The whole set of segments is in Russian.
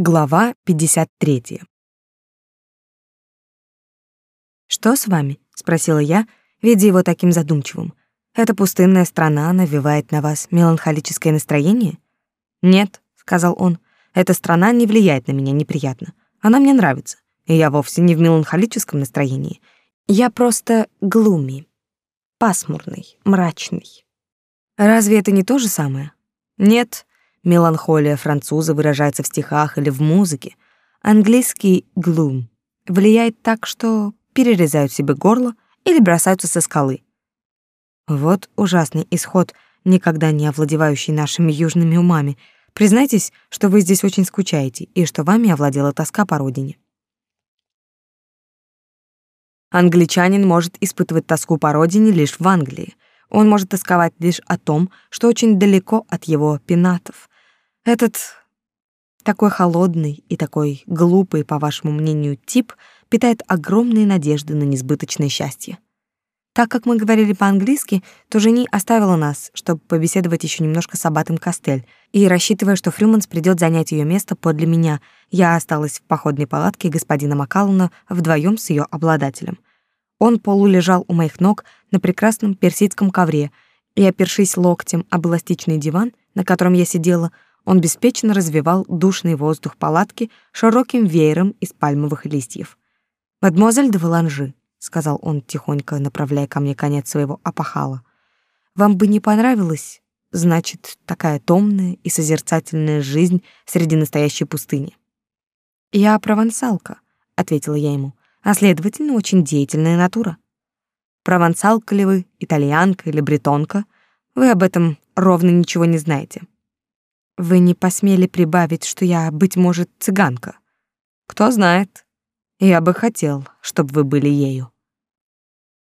Глава 53. «Что с вами?» — спросила я, видя его таким задумчивым. «Эта пустынная страна навевает на вас меланхолическое настроение?» «Нет», — сказал он, — «эта страна не влияет на меня неприятно. Она мне нравится, и я вовсе не в меланхолическом настроении. Я просто глуми, пасмурный, мрачный». «Разве это не то же самое?» «Нет», Меланхолия француза выражается в стихах или в музыке. Английский gloom влияет так, что перерезают себе горло или бросаются со скалы. Вот ужасный исход, никогда не овладевающий нашими южными умами. Признайтесь, что вы здесь очень скучаете и что вами овладела тоска по родине. Англичанин может испытывать тоску по родине лишь в Англии. Он может тосковать лишь о том, что очень далеко от его пенатов, этот такой холодный и такой глупый, по вашему мнению, тип питает огромные надежды на несбыточное счастье. Так как мы говорили по-английски, то жени оставила нас, чтобы побеседовать еще немножко с аббатом Костель, и, рассчитывая, что Фрюманс придет занять ее место подле меня, я осталась в походной палатке господина Макалуна вдвоем с ее обладателем. Он полулежал у моих ног на прекрасном персидском ковре, и, опершись локтем об эластичный диван, на котором я сидела, он беспечно развивал душный воздух палатки широким веером из пальмовых листьев. «Мадемуазель де Валанжи», — сказал он, тихонько направляя ко мне конец своего опахала, «вам бы не понравилось, значит, такая томная и созерцательная жизнь среди настоящей пустыни». «Я провансалка», — ответила я ему, «а следовательно, очень деятельная натура». «Провансалка ли вы, итальянка или бретонка? Вы об этом ровно ничего не знаете». Вы не посмели прибавить, что я, быть может, цыганка. Кто знает. Я бы хотел, чтобы вы были ею.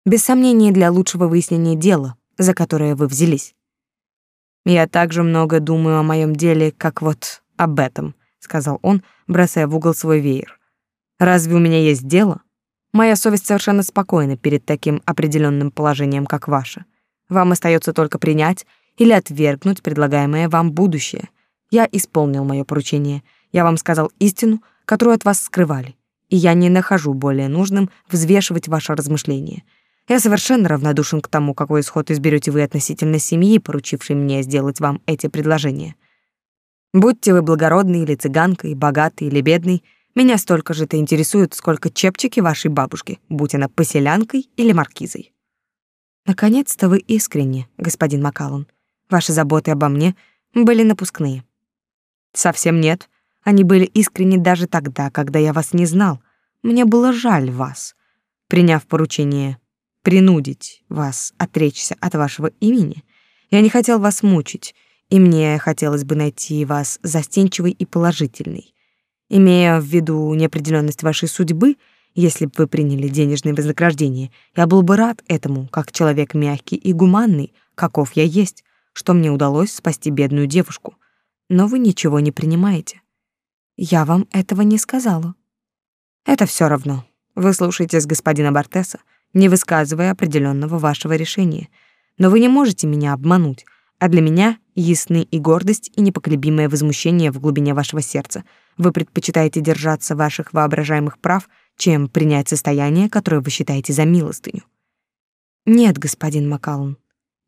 Без сомнения, для лучшего выяснения дела, за которое вы взялись. Я также много думаю о моем деле, как вот об этом, сказал он, бросая в угол свой веер. Разве у меня есть дело? Моя совесть совершенно спокойна перед таким определенным положением, как ваше. Вам остается только принять или отвергнуть предлагаемое вам будущее. Я исполнил мое поручение. Я вам сказал истину, которую от вас скрывали. И я не нахожу более нужным взвешивать ваши размышления. Я совершенно равнодушен к тому, какой исход изберете вы относительно семьи, поручившей мне сделать вам эти предложения. Будьте вы благородный или цыганкой, богатый или бедный, меня столько же это интересует, сколько чепчики вашей бабушки, будь она поселянкой или маркизой. Наконец-то вы искренне, господин Макалон. Ваши заботы обо мне были напускные. Совсем нет. Они были искренни даже тогда, когда я вас не знал. Мне было жаль вас. Приняв поручение принудить вас отречься от вашего имени, я не хотел вас мучить, и мне хотелось бы найти вас застенчивой и положительной. Имея в виду неопределенность вашей судьбы, если бы вы приняли денежное вознаграждение, я был бы рад этому, как человек мягкий и гуманный, каков я есть, что мне удалось спасти бедную девушку — но вы ничего не принимаете. Я вам этого не сказала. Это все равно. Вы слушаетесь господина Бартеса, не высказывая определенного вашего решения. Но вы не можете меня обмануть, а для меня ясны и гордость, и непоколебимое возмущение в глубине вашего сердца. Вы предпочитаете держаться ваших воображаемых прав, чем принять состояние, которое вы считаете за милостыню. Нет, господин Макалун,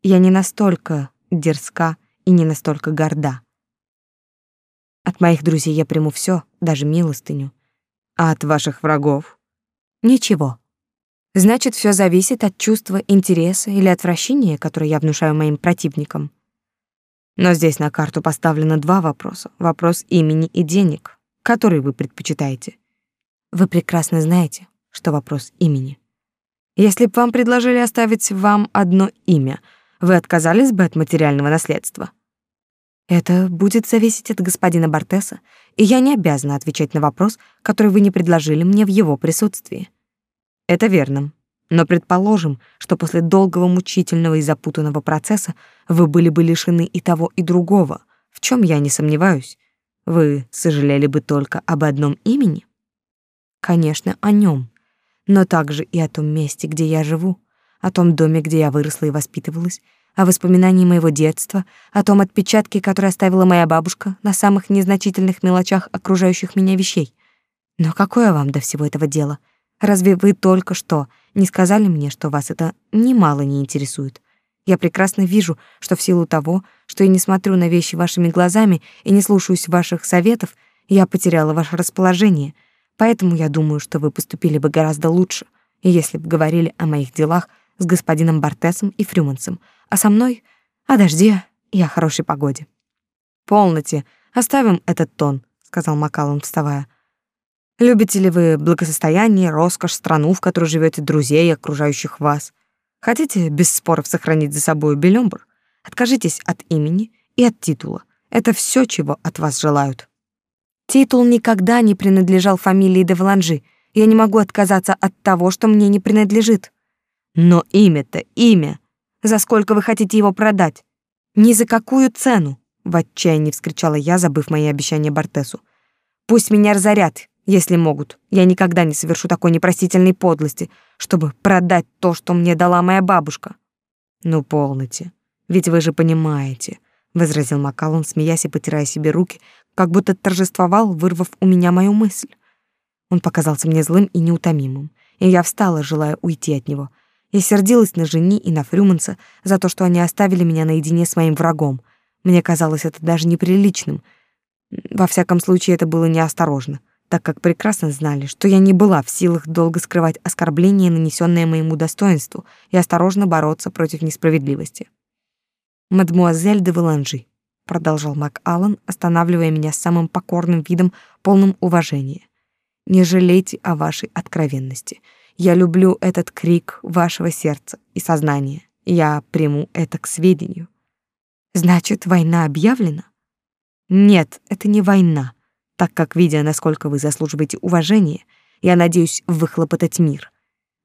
я не настолько дерзка и не настолько горда. От моих друзей я приму все, даже милостыню. А от ваших врагов? Ничего. Значит, все зависит от чувства интереса или отвращения, которое я внушаю моим противникам. Но здесь на карту поставлено два вопроса. Вопрос имени и денег. Который вы предпочитаете? Вы прекрасно знаете, что вопрос имени. Если бы вам предложили оставить вам одно имя, вы отказались бы от материального наследства? Это будет зависеть от господина Бартеса, и я не обязана отвечать на вопрос, который вы не предложили мне в его присутствии. Это верно. Но предположим, что после долгого, мучительного и запутанного процесса вы были бы лишены и того, и другого, в чем я не сомневаюсь. Вы сожалели бы только об одном имени? Конечно, о нем, но также и о том месте, где я живу, о том доме, где я выросла и воспитывалась, о воспоминании моего детства, о том отпечатке, который оставила моя бабушка на самых незначительных мелочах окружающих меня вещей. Но какое вам до всего этого дело? Разве вы только что не сказали мне, что вас это немало не интересует? Я прекрасно вижу, что в силу того, что я не смотрю на вещи вашими глазами и не слушаюсь ваших советов, я потеряла ваше расположение. Поэтому я думаю, что вы поступили бы гораздо лучше, если бы говорили о моих делах с господином Бартесом и Фрюмансом, а со мной — о дожде и о хорошей погоде. «Полноте, оставим этот тон», — сказал Макалон, вставая. «Любите ли вы благосостояние, роскошь, страну, в которой живете, друзей, окружающих вас? Хотите без споров сохранить за собой Белёмбр? Откажитесь от имени и от титула. Это все, чего от вас желают». Титул никогда не принадлежал фамилии де Валанжи. Я не могу отказаться от того, что мне не принадлежит. Но имя-то имя. За сколько вы хотите его продать? Ни за какую цену, в отчаянии вскричала я, забыв мои обещания Бартесу. Пусть меня разорят, если могут. Я никогда не совершу такой непростительной подлости, чтобы продать то, что мне дала моя бабушка. Ну, полноте. Ведь вы же понимаете, возразил Макалон, смеясь и потирая себе руки, как будто торжествовал, вырвав у меня мою мысль. Он показался мне злым и неутомимым, и я встала, желая уйти от него. Я сердилась на жени и на Фрюманса за то, что они оставили меня наедине с моим врагом. Мне казалось это даже неприличным. Во всяком случае, это было неосторожно, так как прекрасно знали, что я не была в силах долго скрывать оскорбление, нанесенное моему достоинству, и осторожно бороться против несправедливости. «Мадмуазель де Валанжи», — продолжал Мак Аллан, останавливая меня с самым покорным видом, полным уважения. «Не жалейте о вашей откровенности». Я люблю этот крик вашего сердца и сознания. Я приму это к сведению. Значит, война объявлена? Нет, это не война, так как, видя, насколько вы заслуживаете уважения, я надеюсь выхлопотать мир.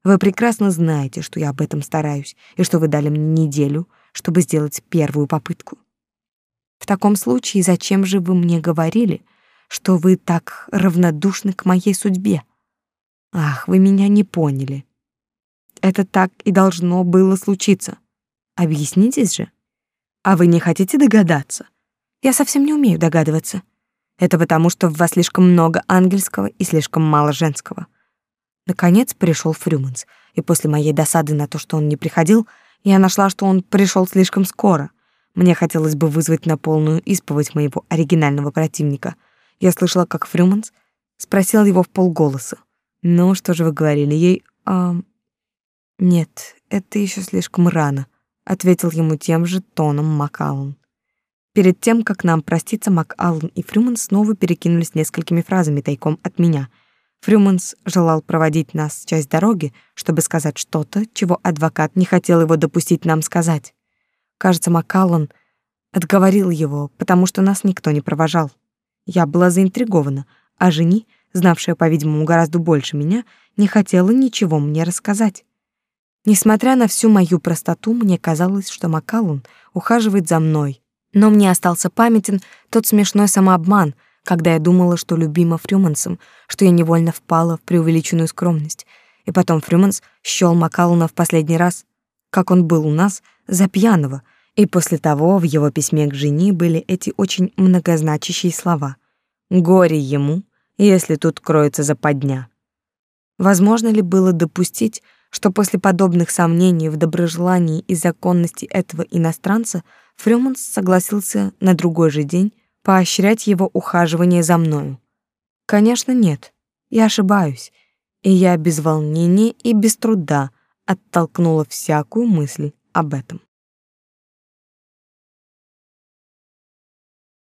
Вы прекрасно знаете, что я об этом стараюсь, и что вы дали мне неделю, чтобы сделать первую попытку. В таком случае, зачем же вы мне говорили, что вы так равнодушны к моей судьбе? Ах, вы меня не поняли. Это так и должно было случиться. Объяснитесь же. А вы не хотите догадаться? Я совсем не умею догадываться. Это потому, что в вас слишком много ангельского и слишком мало женского. Наконец пришел Фрюманс, и после моей досады на то, что он не приходил, я нашла, что он пришел слишком скоро. Мне хотелось бы вызвать на полную исповедь моего оригинального противника. Я слышала, как Фрюманс спросил его в полголоса. «Ну, что же вы говорили ей?» а... «Нет, это еще слишком рано», — ответил ему тем же тоном Макаллан. Перед тем, как нам проститься, Макаллан и Фрюманс снова перекинулись несколькими фразами тайком от меня. Фрюманс желал проводить нас часть дороги, чтобы сказать что-то, чего адвокат не хотел его допустить нам сказать. Кажется, Макаллан отговорил его, потому что нас никто не провожал. Я была заинтригована, а жени знавшая, по-видимому, гораздо больше меня, не хотела ничего мне рассказать. Несмотря на всю мою простоту, мне казалось, что Макалун ухаживает за мной. Но мне остался памятен тот смешной самообман, когда я думала, что любима Фрюмансом, что я невольно впала в преувеличенную скромность. И потом Фрюманс счёл Макалуна в последний раз, как он был у нас, за пьяного, и после того в его письме к жене были эти очень многозначащие слова. «Горе ему, если тут кроется западня. Возможно ли было допустить, что после подобных сомнений в доброжелании и законности этого иностранца Фрёманс согласился на другой же день поощрять его ухаживание за мною? Конечно, нет. Я ошибаюсь, и я без волнения и без труда оттолкнула всякую мысль об этом.